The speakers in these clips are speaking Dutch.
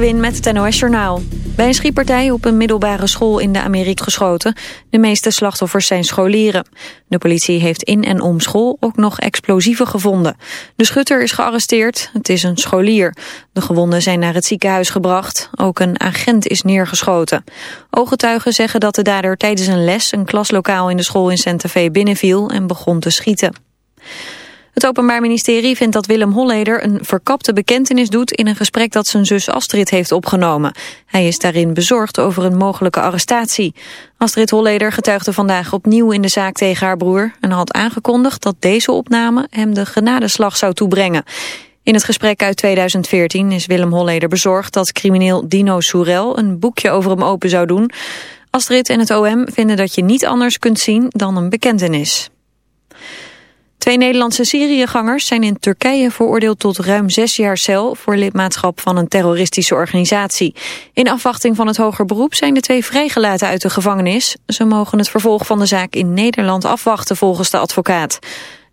Win met het NOS Journaal. Bij een schietpartij op een middelbare school in de Amerika geschoten. De meeste slachtoffers zijn scholieren. De politie heeft in en om school ook nog explosieven gevonden. De schutter is gearresteerd. Het is een scholier. De gewonden zijn naar het ziekenhuis gebracht. Ook een agent is neergeschoten. Ooggetuigen zeggen dat de dader tijdens een les... een klaslokaal in de school in Santa Fe binnenviel en begon te schieten. Het Openbaar Ministerie vindt dat Willem Holleder een verkapte bekentenis doet in een gesprek dat zijn zus Astrid heeft opgenomen. Hij is daarin bezorgd over een mogelijke arrestatie. Astrid Holleder getuigde vandaag opnieuw in de zaak tegen haar broer en had aangekondigd dat deze opname hem de genadeslag zou toebrengen. In het gesprek uit 2014 is Willem Holleder bezorgd dat crimineel Dino Soerel een boekje over hem open zou doen. Astrid en het OM vinden dat je niet anders kunt zien dan een bekentenis. Twee Nederlandse Syriëgangers zijn in Turkije veroordeeld tot ruim zes jaar cel voor lidmaatschap van een terroristische organisatie. In afwachting van het hoger beroep zijn de twee vrijgelaten uit de gevangenis. Ze mogen het vervolg van de zaak in Nederland afwachten volgens de advocaat.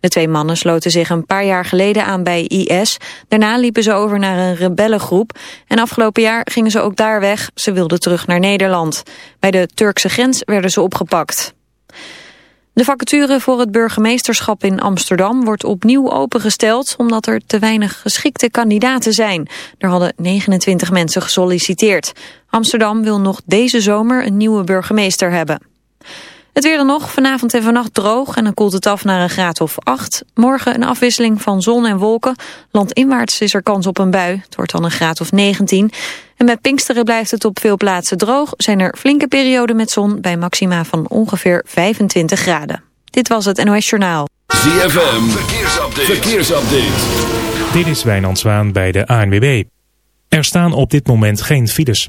De twee mannen sloten zich een paar jaar geleden aan bij IS. Daarna liepen ze over naar een rebellengroep. En afgelopen jaar gingen ze ook daar weg. Ze wilden terug naar Nederland. Bij de Turkse grens werden ze opgepakt. De vacature voor het burgemeesterschap in Amsterdam wordt opnieuw opengesteld omdat er te weinig geschikte kandidaten zijn. Er hadden 29 mensen gesolliciteerd. Amsterdam wil nog deze zomer een nieuwe burgemeester hebben. Het weer dan nog, vanavond en vannacht droog en dan koelt het af naar een graad of 8. Morgen een afwisseling van zon en wolken. Landinwaarts is er kans op een bui. Het wordt dan een graad of 19. En met Pinksteren blijft het op veel plaatsen droog. Zijn er flinke perioden met zon bij maxima van ongeveer 25 graden. Dit was het NOS Journaal. ZFM, verkeersupdate. verkeersupdate. Dit is Wijnand Zwaan bij de ANWB. Er staan op dit moment geen files.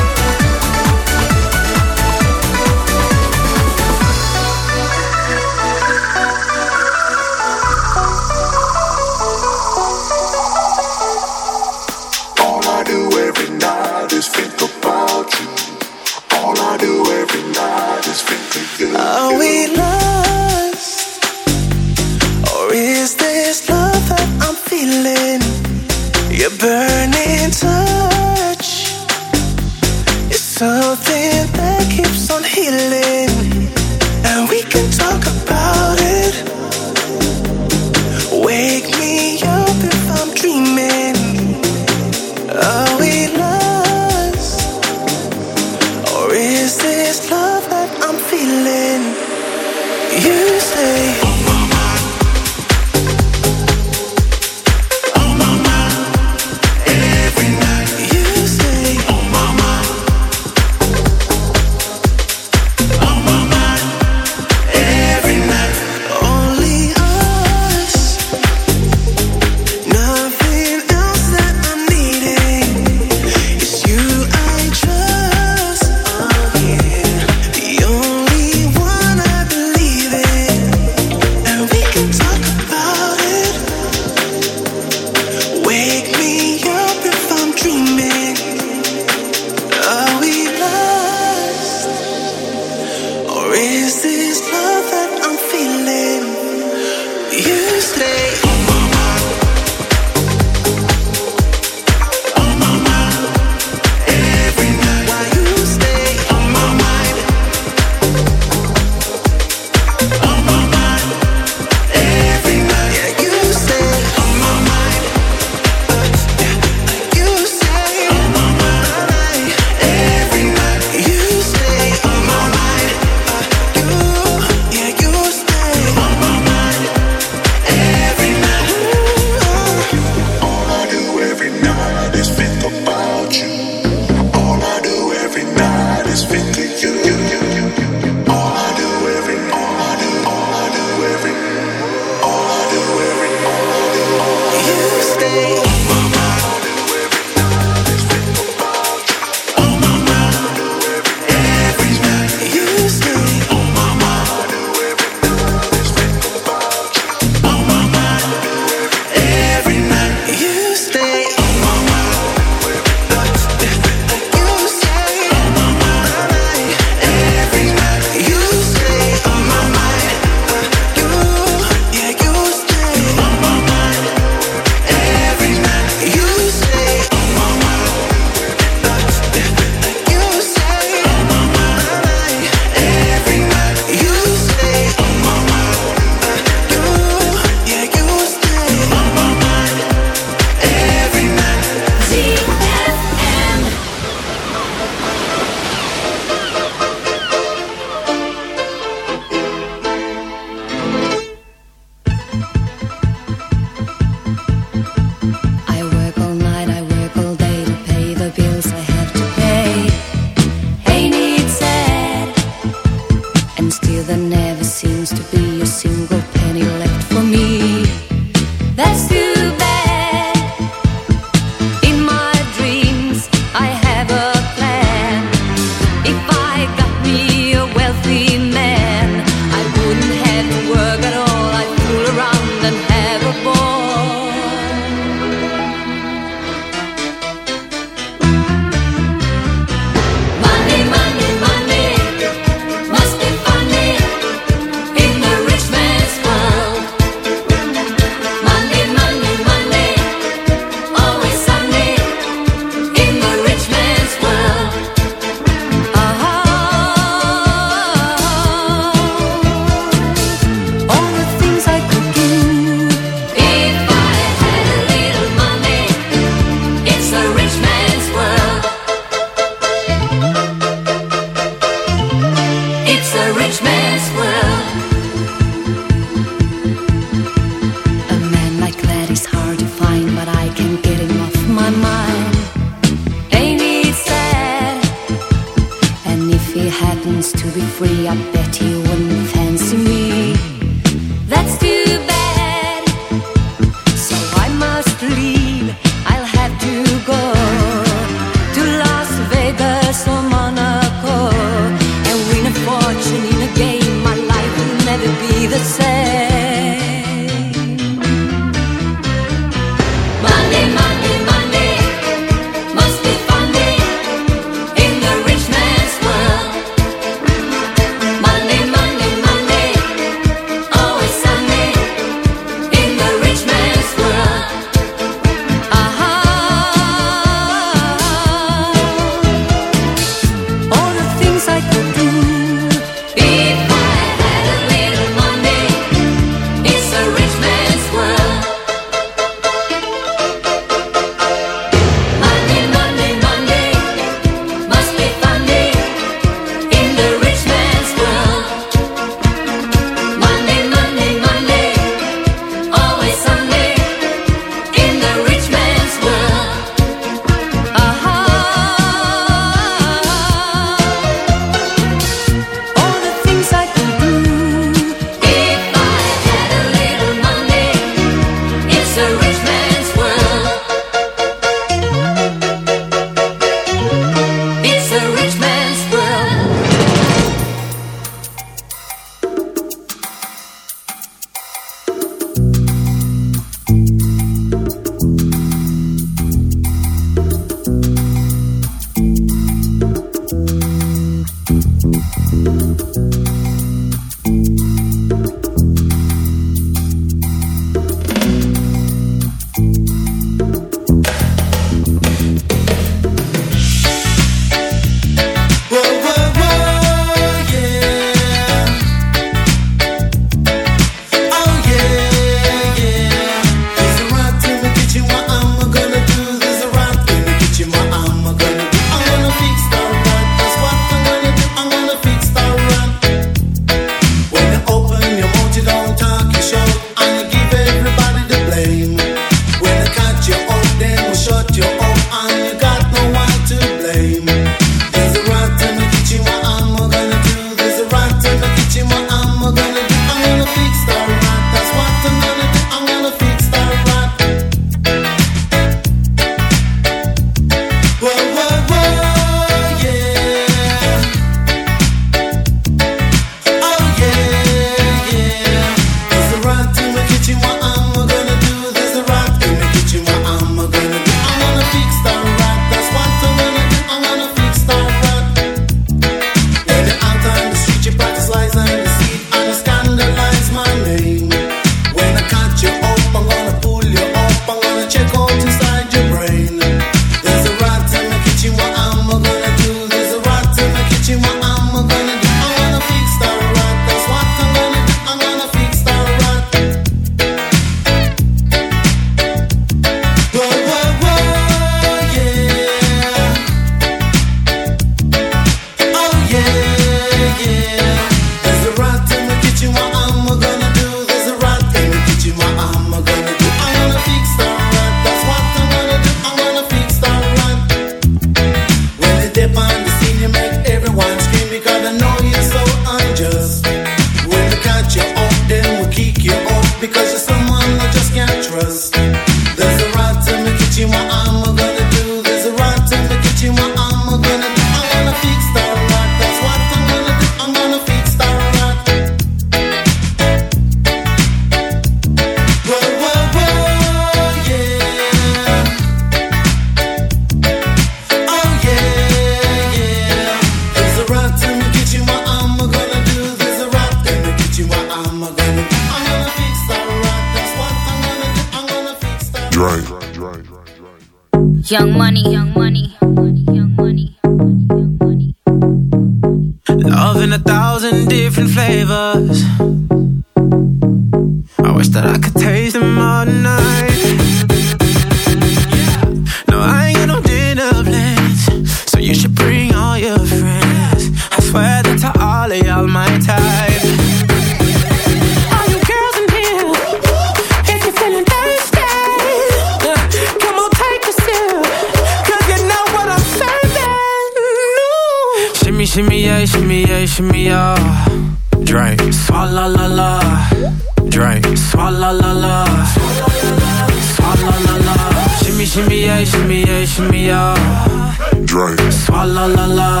Drink. Swalla la la.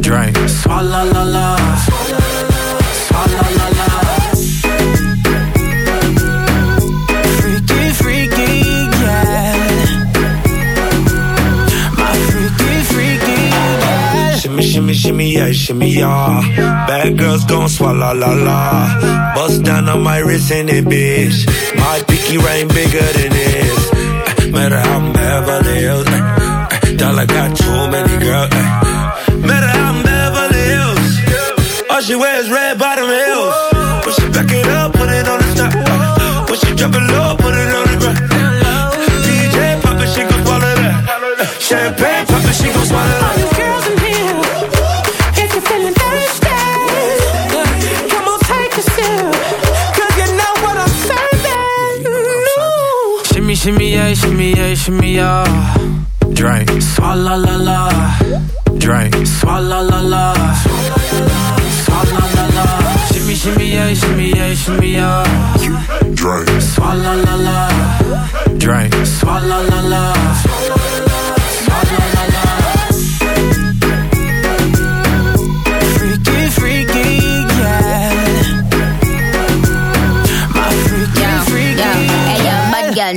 Drink. Swalla la la. Swalla la la. Freaky, freaky, yeah. My freaky, freaky, yeah. Shimmy, shimmy, shimmy, yeah, shimmy, yeah. Bad girls gon' swallow la la. Bust down on my wrist in it, bitch. My pinky ring bigger than this. Matter how I'm Beverly Hills. Eh, got too many girls. eh. Matter how I'm Beverly Hills. All she wears red bottom heels. When she back it up, put it on the top. When she drop it low, put it on the ground. DJ pop it, she gon' swallow that. Champagne pop it, she gon' swallow that. All you girls in here, if you're feeling thirsty, come on take a sip, 'cause you know what I'm serving. Shimmy, shimmy, yeah, shimmy, yeah, shimmy, yeah. Drink. Swalla la la. Drink. Swalla la la. Swalla la la. Shimmy, shimmy, yeah, shimmy, yeah, shimmy, yeah. Drink. Swalla la la. Drink. Swalla la la.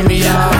shimmy, yeah,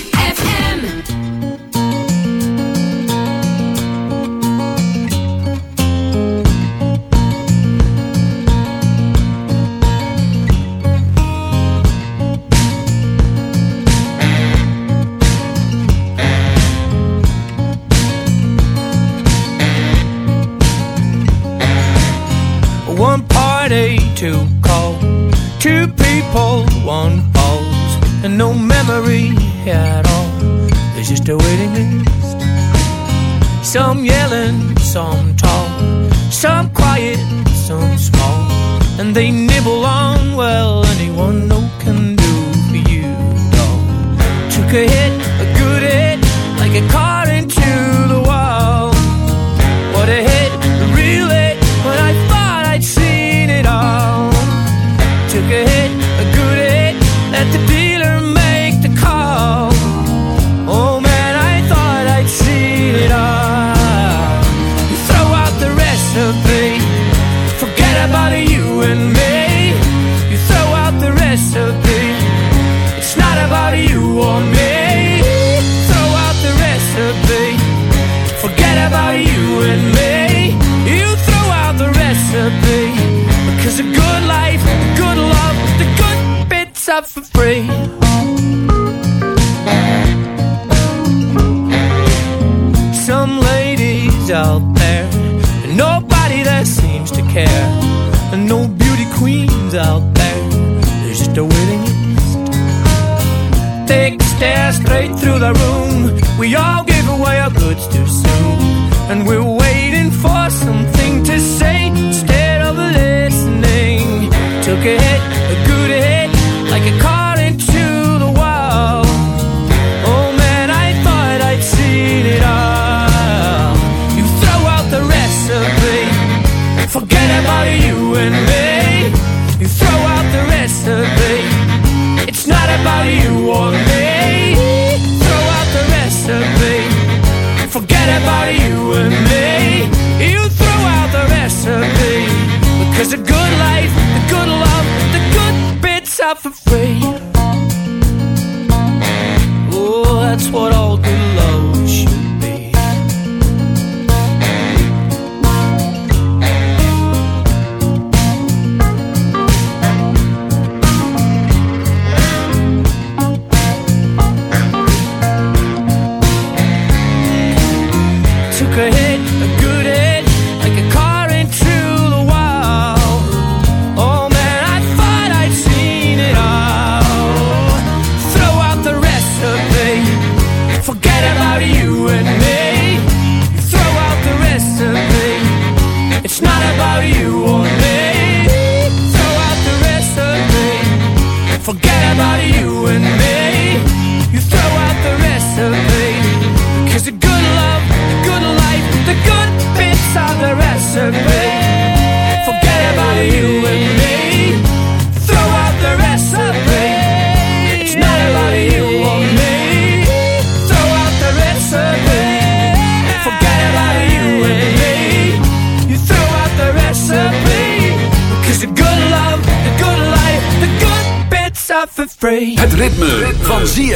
straight through the room. We all give away our goods too soon, and we'll out for free.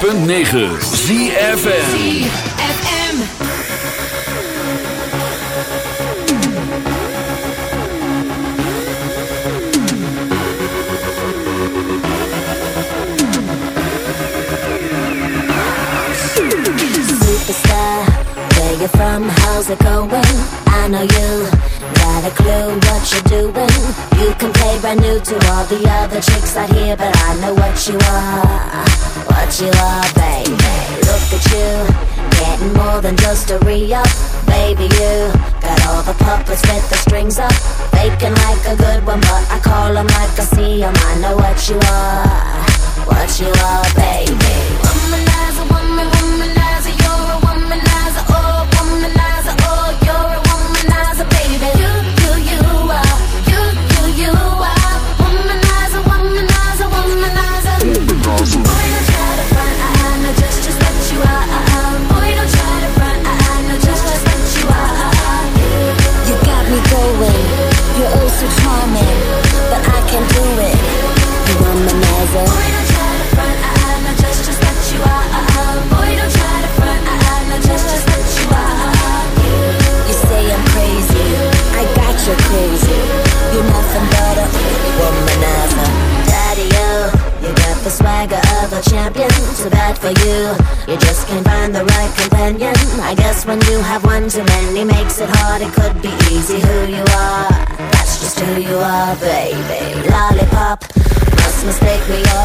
106.9 ZFN you're from, how's it going? I know you got a clue what you're doing. You can play brand new to all the other chicks out here, but I know what you are. you are, baby. Look at you, getting more than just a re-up. Baby, you got all the puppets with the strings up. Faking like a good one, but I call them like I see them I know what you are, what you are, baby. Womanizer, woman, womanizer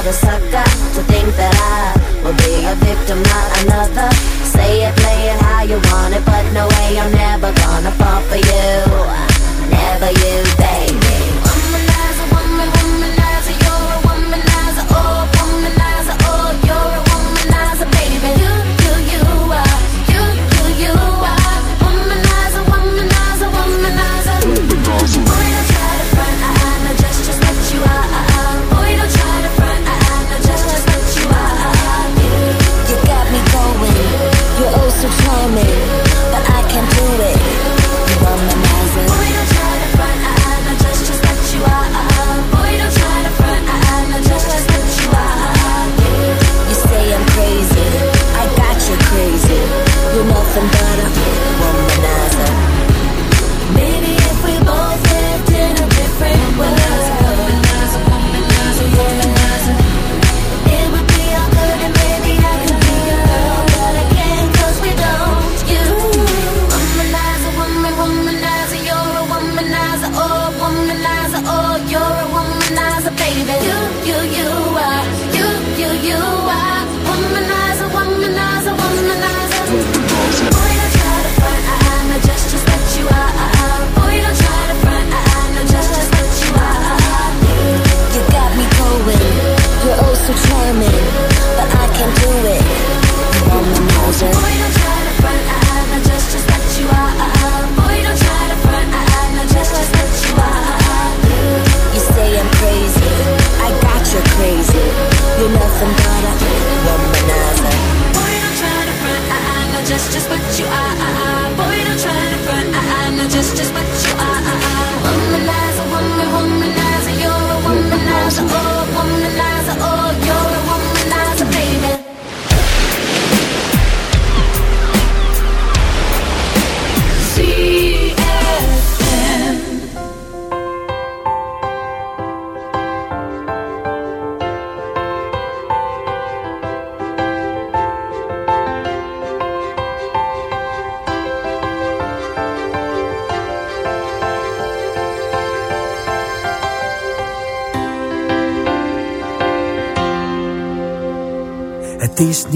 a sucker to think that I will be a victim, not another. Say it, play it how you want it, but no way I'm never gonna fall for you. Never you, baby.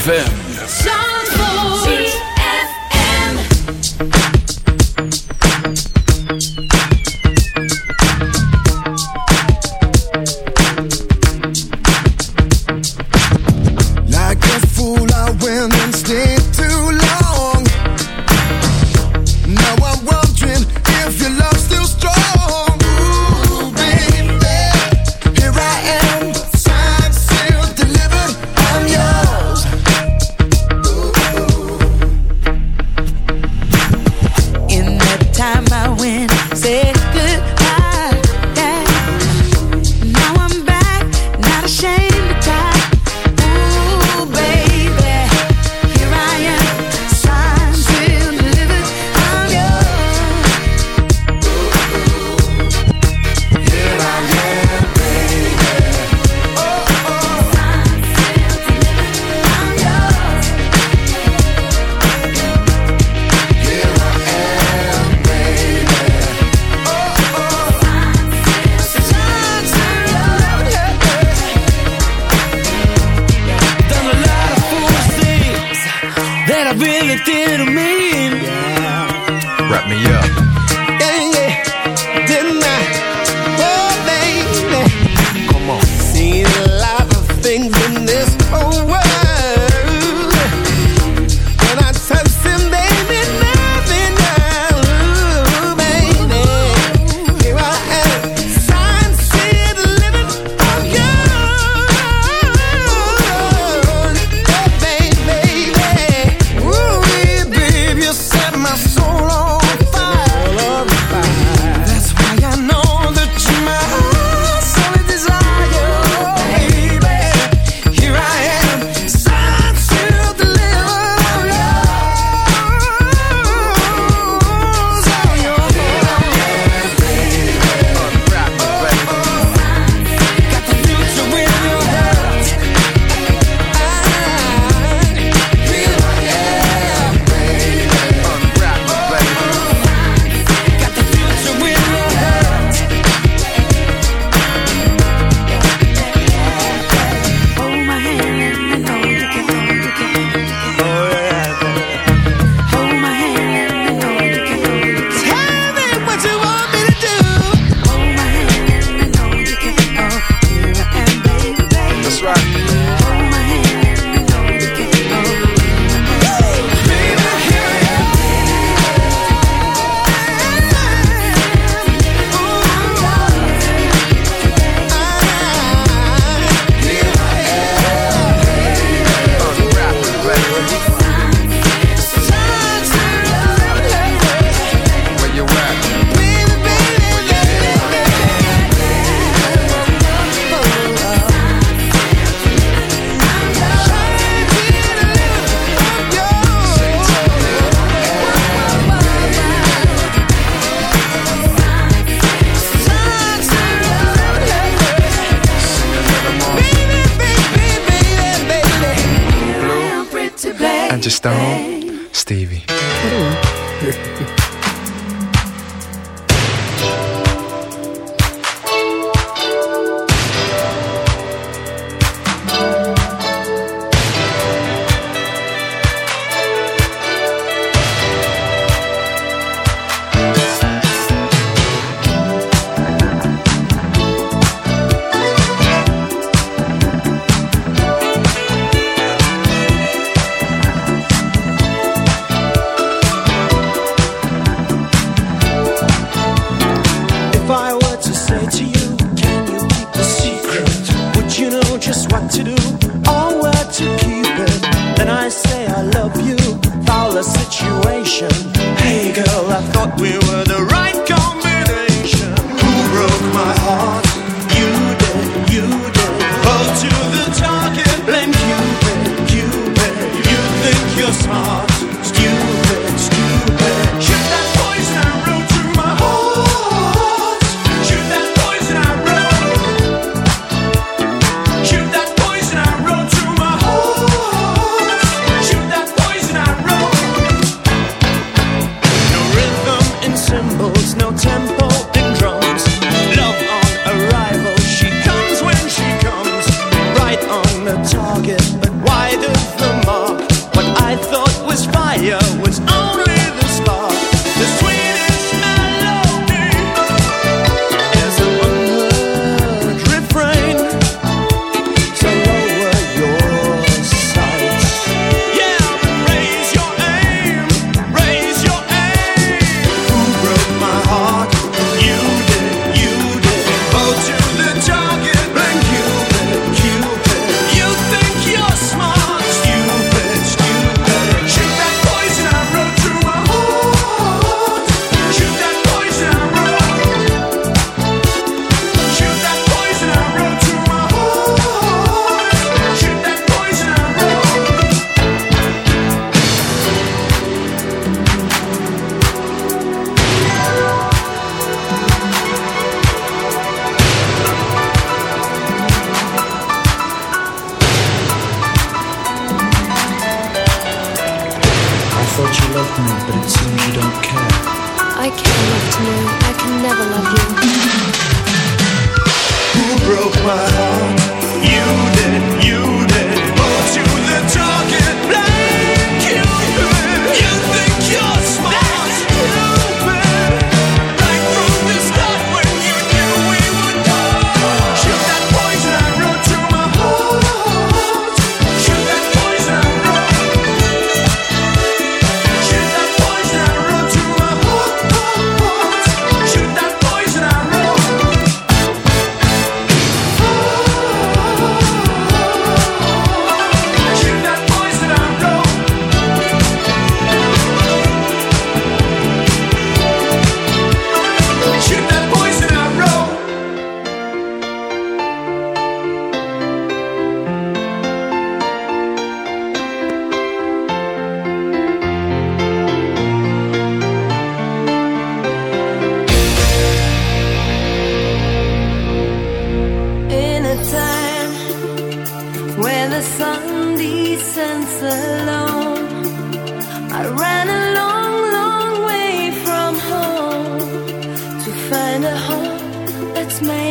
ZFM.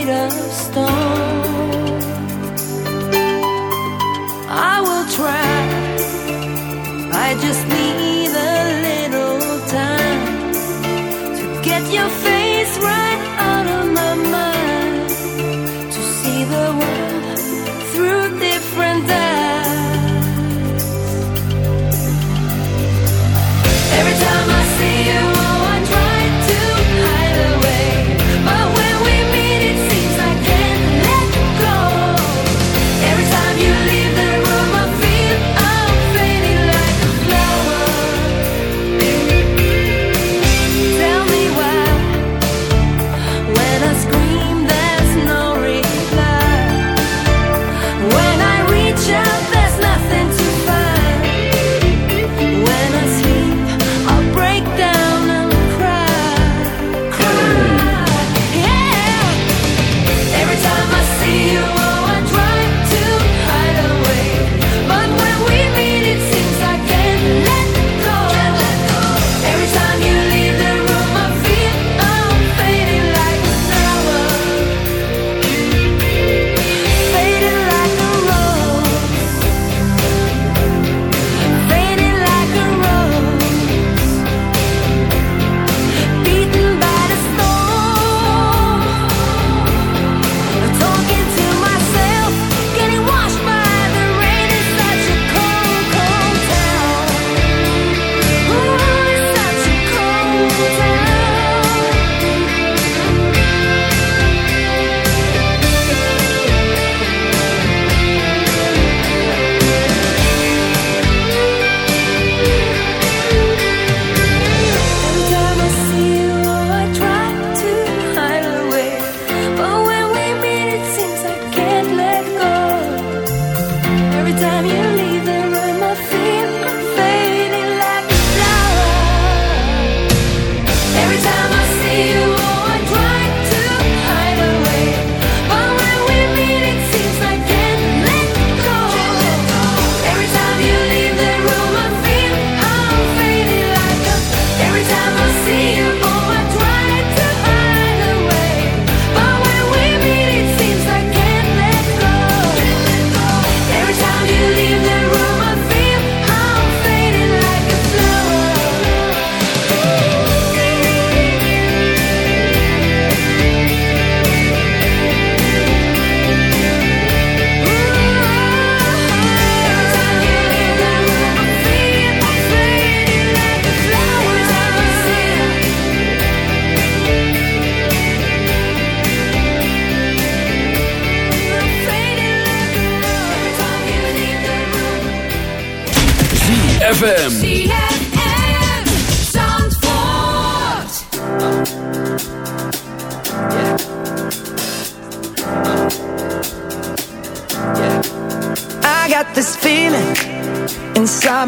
Of stone.